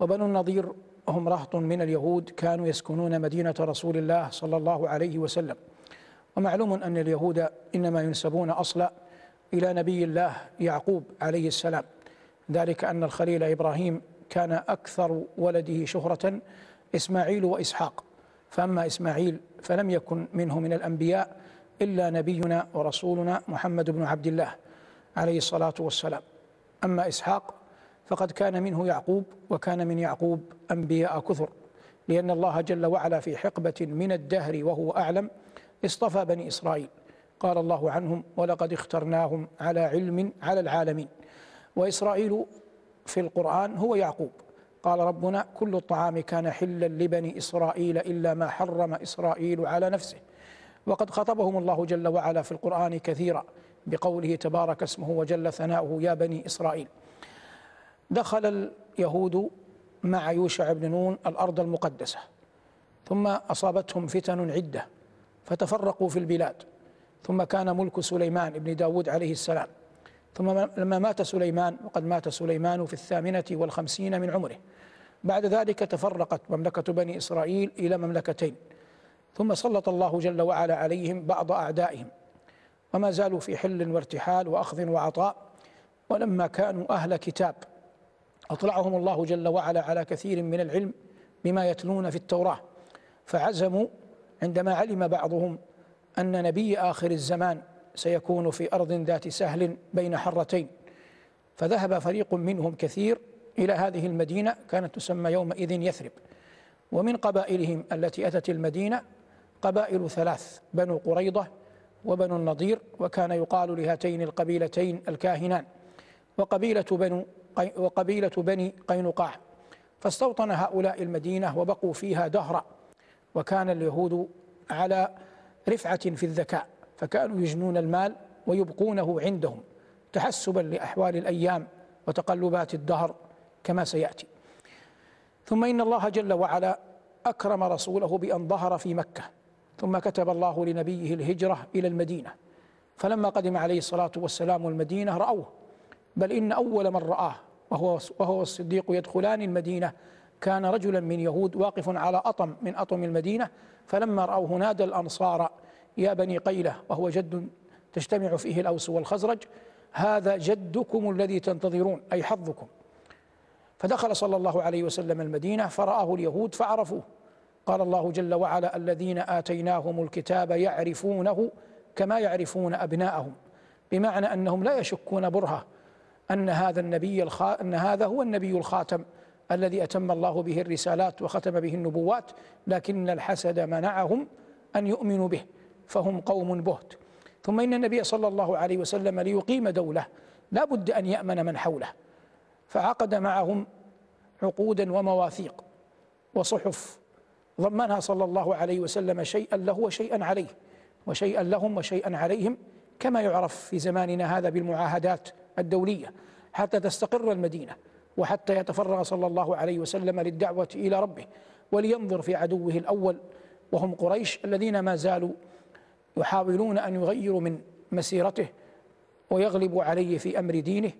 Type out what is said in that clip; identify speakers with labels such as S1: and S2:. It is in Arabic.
S1: وبنو النضير هم رهط من اليهود كانوا يسكنون مدينة رسول الله صلى الله عليه وسلم. ومعلوم أن اليهود إنما ينسبون أصلا إلى نبي الله يعقوب عليه السلام. ذلك أن الخليل إبراهيم كان أكثر ولده شهرة إسماعيل وإسحاق. فأما إسماعيل فلم يكن منه من الأنبياء إلا نبينا ورسولنا محمد بن عبد الله عليه الصلاة والسلام. أما إسحاق فقد كان منه يعقوب وكان من يعقوب أنبياء كثر لأن الله جل وعلا في حقبة من الدهر وهو أعلم اصطفى بني إسرائيل. قال الله عنهم ولقد اخترناهم على علم على العالمين وإسرائيل في القرآن هو يعقوب. قال ربنا كل الطعام كان حلا لبني إسرائيل إلا ما حرم إسرائيل على نفسه وقد خطبهم الله جل وعلا في القرآن كثيرا بقوله تبارك اسمه وجل ثناؤه يا بني إسرائيل دخل اليهود مع يوشع بن نون الأرض المقدسة ثم أصابتهم فتن عدة فتفرقوا في البلاد ثم كان ملك سليمان بن داود عليه السلام ثم لما مات سليمان وقد مات سليمان في الثامنة والخمسين من عمره. بعد ذلك تفرقت مملكة بني إسرائيل إلى مملكتين ثم سلط الله جل وعلا عليهم بعض أعدائهم. وما زالوا في حل وارتحال وأخذ وعطاء ولما كانوا أهل كتاب أطلعهم الله جل وعلا على كثير من العلم بما يتلون في التوراة. فعزموا عندما علم بعضهم أن نبي آخر الزمان سيكون في أرض ذات سهل بين حرتين. فذهب فريق منهم كثير إلى هذه المدينة كانت تسمى يومئذ يثرب. ومن قبائلهم التي أتت المدينة قبائل ثلاث بنو قريضة وبنو النضير وكان يقال لهاتين القبيلتين الكاهنان. وقبيلة بنو وقبيلة بني قينقاع فاستوطن هؤلاء المدينة وبقوا فيها دهرا وكان اليهود على رفعة في الذكاء فكانوا يجنون المال ويبقونه عندهم تحسبا لأحوال الأيام وتقلبات الدهر كما سيأتي. ثم إن الله جل وعلا أكرم رسوله بأن ظهر في مكة ثم كتب الله لنبيه الهجرة إلى المدينة. فلما قدم عليه الصلاة والسلام المدينة رأوه بل إن أول من رآه وهو, وهو الصديق يدخلان المدينة. كان رجلا من يهود واقف على أطم من أطم المدينة فلما رأوه نادى الأنصار يا بني قيلة وهو جد تجتمع فيه الأوس والخزرج هذا جدكم الذي تنتظرون أي حظكم. فدخل صلى الله عليه وسلم المدينة فرآه اليهود فعرفوه. قال الله جل وعلا الذين آتيناهم الكتاب يعرفونه كما يعرفون أبناءهم بمعنى أنهم لا يشكون برهة أن هذا النبي الخا... أن هذا هو النبي الخاتم الذي أتم الله به الرسالات وختم به النبوات لكن الحسد منعهم أن يؤمنوا به فهم قوم بهت. ثم إن النبي صلى الله عليه وسلم ليقيم دولة لا بد أن يأمن من حوله فعقد معهم عقودا ومواثيق وصحف ضمنها صلى الله عليه وسلم شيئا له وشيئا عليه وشيئا لهم وشيئا عليهم كما يعرف في زماننا هذا بالمعاهدات الدولية حتى تستقر المدينة وحتى يتفرغ صلى الله عليه وسلم للدعوة إلى ربه ولينظر في عدوه الأول. وهم قريش الذين ما زالوا يحاولون أن يغيروا من مسيرته ويغلبوا عليه في أمر دينه